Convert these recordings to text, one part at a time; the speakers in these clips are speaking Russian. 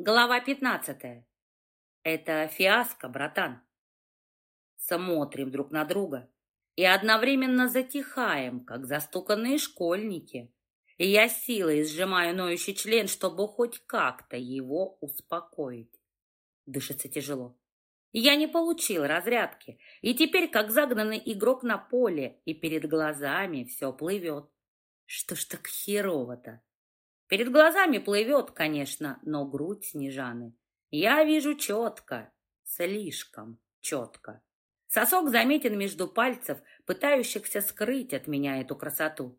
Глава пятнадцатая. Это фиаско, братан. Смотрим друг на друга и одновременно затихаем, как застуканные школьники. И я силой сжимаю ноющий член, чтобы хоть как-то его успокоить. Дышится тяжело. Я не получил разрядки, и теперь как загнанный игрок на поле, и перед глазами все плывет. Что ж так херово-то? Перед глазами плывет, конечно, но грудь Снежаны я вижу четко, слишком четко. Сосок заметен между пальцев, пытающихся скрыть от меня эту красоту.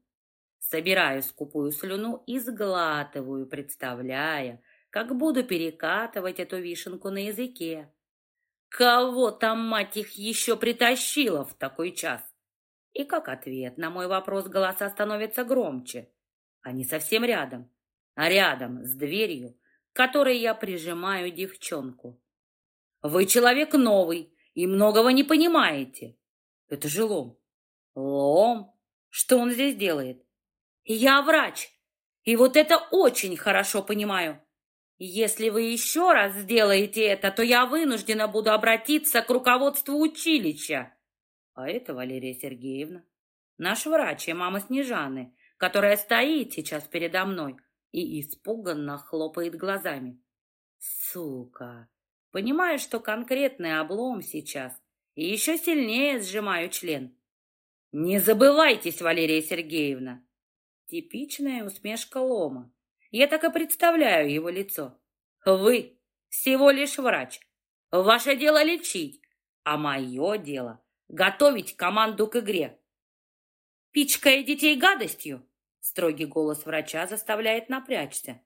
Собираю скупую слюну и сглатываю, представляя, как буду перекатывать эту вишенку на языке. Кого там, мать их, еще притащила в такой час? И как ответ на мой вопрос голоса становятся громче. Они совсем рядом а рядом с дверью, к которой я прижимаю девчонку. Вы человек новый и многого не понимаете. Это же лом. Лом? Что он здесь делает? Я врач, и вот это очень хорошо понимаю. Если вы еще раз сделаете это, то я вынуждена буду обратиться к руководству училища. А это Валерия Сергеевна, наш врач и мама Снежаны, которая стоит сейчас передо мной и испуганно хлопает глазами. Сука! Понимаю, что конкретный облом сейчас, и еще сильнее сжимаю член. Не забывайтесь, Валерия Сергеевна! Типичная усмешка лома. Я так и представляю его лицо. Вы всего лишь врач. Ваше дело лечить, а мое дело готовить команду к игре. Пичкая детей гадостью? Строгий голос врача заставляет напрячься.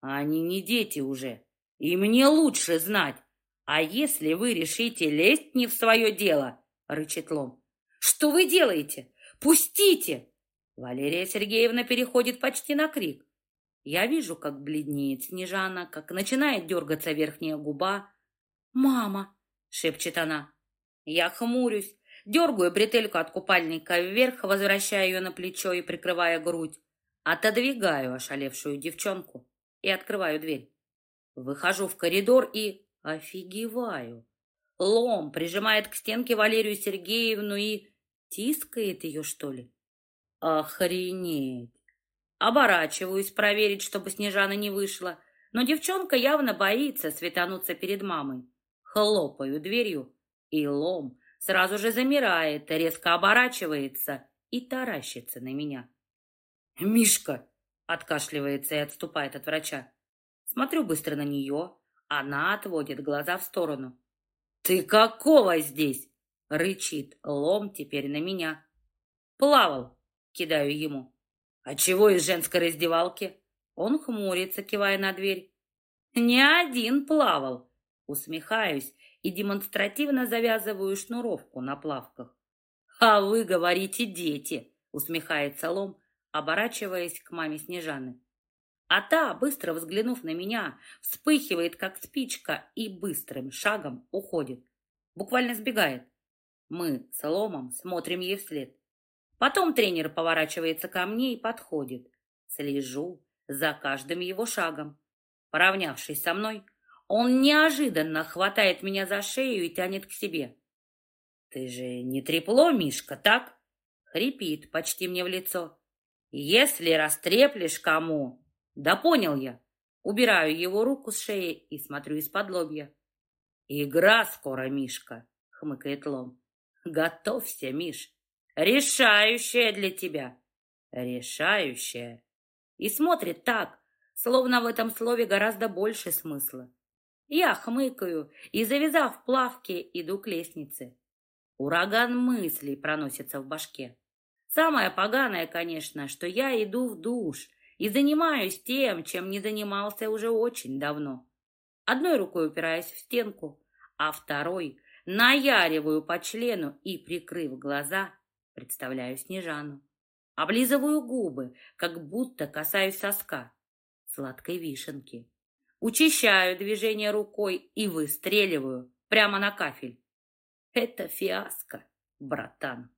Они не дети уже, и мне лучше знать. А если вы решите лезть не в свое дело, рычит Лом. Что вы делаете? Пустите! Валерия Сергеевна переходит почти на крик. Я вижу, как бледнеет Снежана, как начинает дергаться верхняя губа. «Мама!» — шепчет она. Я хмурюсь, Дергаю бретельку от купальника вверх, возвращая ее на плечо и прикрывая грудь. Отодвигаю ошалевшую девчонку и открываю дверь. Выхожу в коридор и офигеваю. Лом прижимает к стенке Валерию Сергеевну и тискает ее, что ли? Охренеть! Оборачиваюсь проверить, чтобы Снежана не вышла, но девчонка явно боится светануться перед мамой. Хлопаю дверью, и лом сразу же замирает, резко оборачивается и таращится на меня. «Мишка!» — откашливается и отступает от врача. Смотрю быстро на нее, она отводит глаза в сторону. «Ты какого здесь?» — рычит лом теперь на меня. «Плавал!» — кидаю ему. «А чего из женской раздевалки?» Он хмурится, кивая на дверь. «Не один плавал!» Усмехаюсь и демонстративно завязываю шнуровку на плавках. «А вы говорите, дети!» — усмехается Лом, оборачиваясь к маме Снежаны. А та, быстро взглянув на меня, вспыхивает, как спичка, и быстрым шагом уходит. Буквально сбегает. Мы с Ломом смотрим ей вслед. Потом тренер поворачивается ко мне и подходит. Слежу за каждым его шагом. Поравнявшись со мной, он неожиданно хватает меня за шею и тянет к себе. «Ты же не трепло, Мишка, так?» Хрипит почти мне в лицо. «Если растреплешь кому...» «Да понял я». Убираю его руку с шеи и смотрю из-под лобья. «Игра скоро, Мишка», — хмыкает Лом. «Готовься, Миш. Решающая для тебя. Решающая». И смотрит так, словно в этом слове гораздо больше смысла. Я хмыкаю и, завязав плавки, иду к лестнице. Ураган мыслей проносится в башке. Самое поганое, конечно, что я иду в душ и занимаюсь тем, чем не занимался уже очень давно. Одной рукой упираясь в стенку, а второй наяриваю по члену и, прикрыв глаза, представляю Снежану. Облизываю губы, как будто касаюсь соска, сладкой вишенки. Учащаю движение рукой и выстреливаю прямо на кафель. Это фиаско, братан.